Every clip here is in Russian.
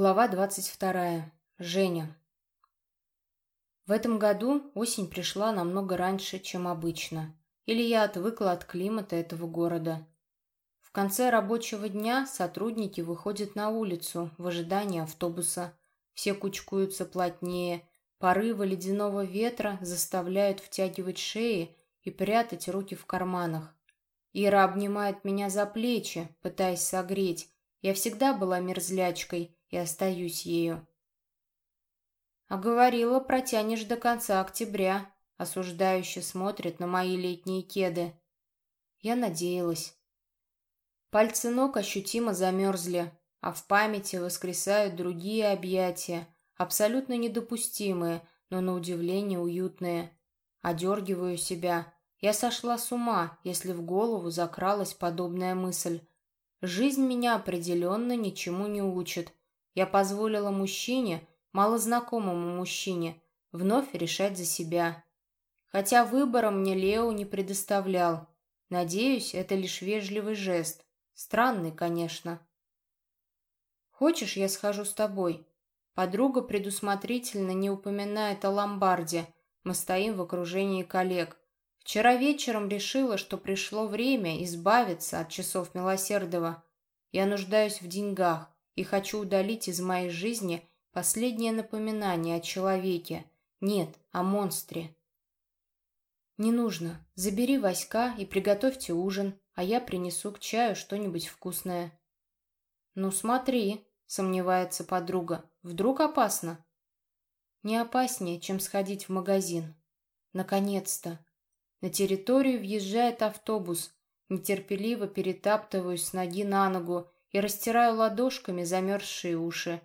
Глава 22. Женя. В этом году осень пришла намного раньше, чем обычно. Или я отвыкла от климата этого города. В конце рабочего дня сотрудники выходят на улицу в ожидании автобуса. Все кучкуются плотнее. Порывы ледяного ветра заставляют втягивать шеи и прятать руки в карманах. Ира обнимает меня за плечи, пытаясь согреть. Я всегда была мерзлячкой – и остаюсь ею. А говорила, протянешь до конца октября, осуждающе смотрит на мои летние кеды. Я надеялась. Пальцы ног ощутимо замерзли, а в памяти воскресают другие объятия, абсолютно недопустимые, но на удивление уютные. Одергиваю себя. Я сошла с ума, если в голову закралась подобная мысль. Жизнь меня определенно ничему не учит, я позволила мужчине, малознакомому мужчине, вновь решать за себя. Хотя выбора мне Лео не предоставлял. Надеюсь, это лишь вежливый жест. Странный, конечно. «Хочешь, я схожу с тобой?» Подруга предусмотрительно не упоминает о ломбарде. Мы стоим в окружении коллег. Вчера вечером решила, что пришло время избавиться от часов милосердного. Я нуждаюсь в деньгах и хочу удалить из моей жизни последнее напоминание о человеке. Нет, о монстре. Не нужно. Забери Васька и приготовьте ужин, а я принесу к чаю что-нибудь вкусное. Ну смотри, сомневается подруга. Вдруг опасно? Не опаснее, чем сходить в магазин. Наконец-то. На территорию въезжает автобус. Нетерпеливо перетаптываюсь с ноги на ногу и растираю ладошками замерзшие уши.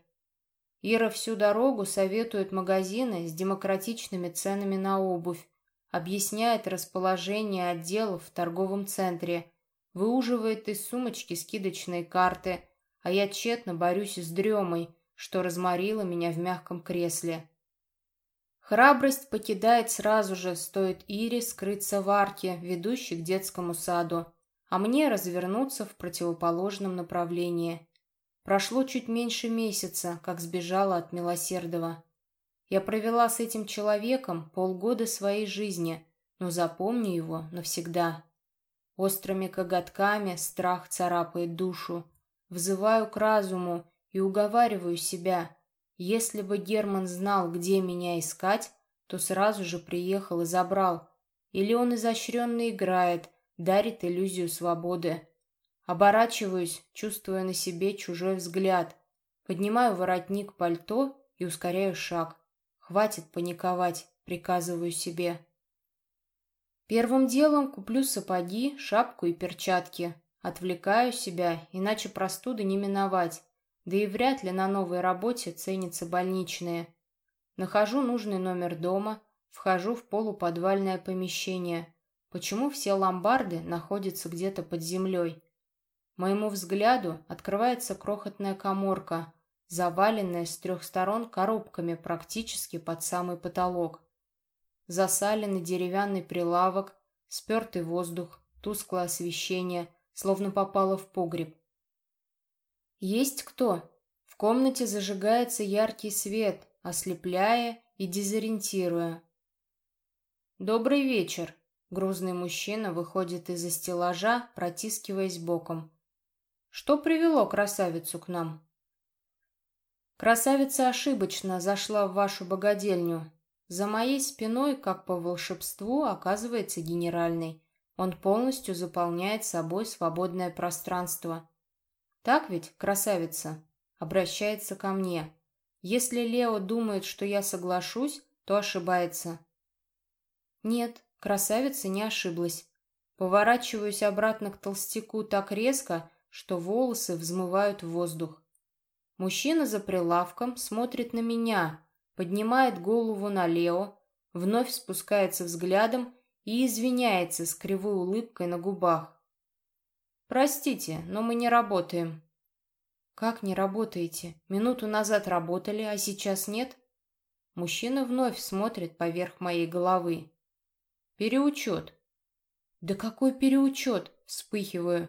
Ира всю дорогу советует магазины с демократичными ценами на обувь, объясняет расположение отделов в торговом центре, выуживает из сумочки скидочные карты, а я тщетно борюсь с дремой, что разморило меня в мягком кресле. Храбрость покидает сразу же, стоит Ире скрыться в арке, ведущей к детскому саду а мне развернуться в противоположном направлении. Прошло чуть меньше месяца, как сбежала от Милосердова. Я провела с этим человеком полгода своей жизни, но запомню его навсегда. Острыми коготками страх царапает душу. Взываю к разуму и уговариваю себя. Если бы Герман знал, где меня искать, то сразу же приехал и забрал. Или он изощренно играет, дарит иллюзию свободы. Оборачиваюсь, чувствуя на себе чужой взгляд. Поднимаю воротник пальто и ускоряю шаг. Хватит паниковать, приказываю себе. Первым делом куплю сапоги, шапку и перчатки. Отвлекаю себя, иначе простуды не миновать. Да и вряд ли на новой работе ценятся больничные. Нахожу нужный номер дома, вхожу в полуподвальное помещение. Почему все ломбарды находятся где-то под землей? Моему взгляду открывается крохотная коморка, заваленная с трех сторон коробками практически под самый потолок. Засаленный деревянный прилавок, спертый воздух, тусклое освещение, словно попало в погреб. Есть кто? В комнате зажигается яркий свет, ослепляя и дезориентируя. «Добрый вечер!» Грузный мужчина выходит из-за стеллажа, протискиваясь боком. «Что привело красавицу к нам?» «Красавица ошибочно зашла в вашу богадельню. За моей спиной, как по волшебству, оказывается генеральный. Он полностью заполняет собой свободное пространство. Так ведь, красавица?» Обращается ко мне. Если Лео думает, что я соглашусь, то ошибается. «Нет, Красавица не ошиблась. Поворачиваюсь обратно к толстяку так резко, что волосы взмывают в воздух. Мужчина за прилавком смотрит на меня, поднимает голову на Лео, вновь спускается взглядом и извиняется с кривой улыбкой на губах. «Простите, но мы не работаем». «Как не работаете? Минуту назад работали, а сейчас нет?» Мужчина вновь смотрит поверх моей головы. Переучет. Да какой переучет? Вспыхиваю.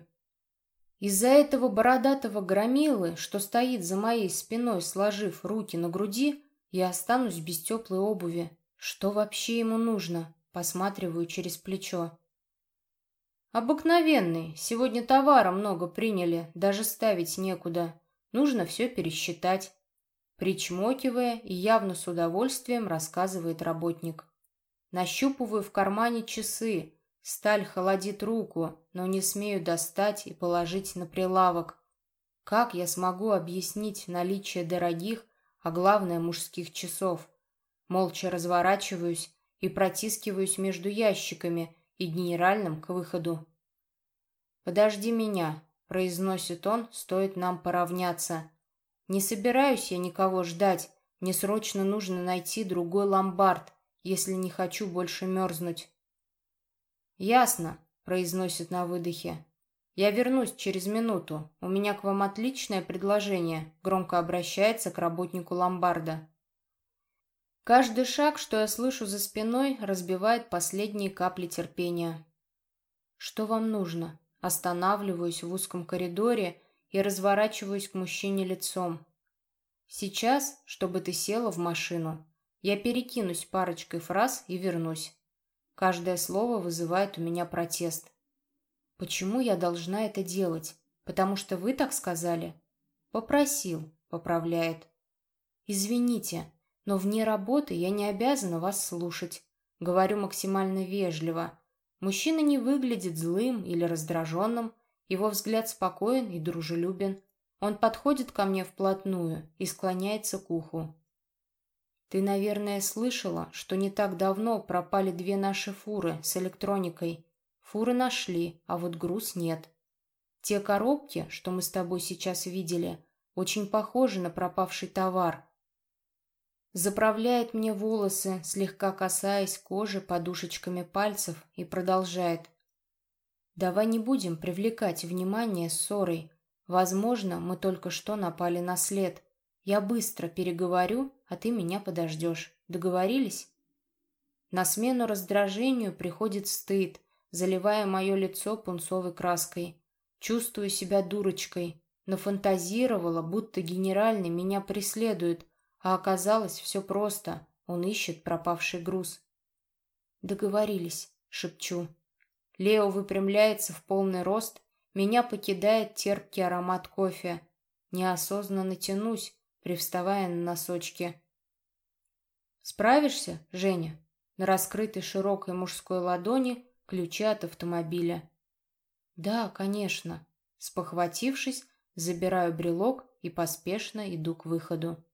Из-за этого бородатого громилы, что стоит за моей спиной, сложив руки на груди, я останусь без теплой обуви. Что вообще ему нужно? Посматриваю через плечо. Обыкновенный. Сегодня товара много приняли, даже ставить некуда. Нужно все пересчитать. Причмокивая и явно с удовольствием рассказывает работник. Нащупываю в кармане часы. Сталь холодит руку, но не смею достать и положить на прилавок. Как я смогу объяснить наличие дорогих, а главное мужских часов? Молча разворачиваюсь и протискиваюсь между ящиками и генеральным к выходу. «Подожди меня», — произносит он, стоит нам поравняться. Не собираюсь я никого ждать. Мне срочно нужно найти другой ломбард, если не хочу больше мерзнуть. «Ясно», — произносит на выдохе. «Я вернусь через минуту. У меня к вам отличное предложение», — громко обращается к работнику ломбарда. Каждый шаг, что я слышу за спиной, разбивает последние капли терпения. «Что вам нужно?» Останавливаюсь в узком коридоре и разворачиваюсь к мужчине лицом. Сейчас, чтобы ты села в машину, я перекинусь парочкой фраз и вернусь. Каждое слово вызывает у меня протест. Почему я должна это делать? Потому что вы так сказали? Попросил, поправляет. Извините, но вне работы я не обязана вас слушать. Говорю максимально вежливо. Мужчина не выглядит злым или раздраженным, его взгляд спокоен и дружелюбен. Он подходит ко мне вплотную и склоняется к уху. «Ты, наверное, слышала, что не так давно пропали две наши фуры с электроникой. Фуры нашли, а вот груз нет. Те коробки, что мы с тобой сейчас видели, очень похожи на пропавший товар. Заправляет мне волосы, слегка касаясь кожи подушечками пальцев и продолжает. Давай не будем привлекать внимание ссорой. Возможно, мы только что напали на след. Я быстро переговорю, а ты меня подождешь. Договорились? На смену раздражению приходит стыд, заливая мое лицо пунцовой краской. Чувствую себя дурочкой. Нафантазировала, будто генеральный меня преследует, а оказалось все просто. Он ищет пропавший груз. Договорились, шепчу. Лео выпрямляется в полный рост, меня покидает терпкий аромат кофе. Неосознанно тянусь, привставая на носочки. «Справишься, Женя?» На раскрытой широкой мужской ладони ключи от автомобиля. «Да, конечно». Спохватившись, забираю брелок и поспешно иду к выходу.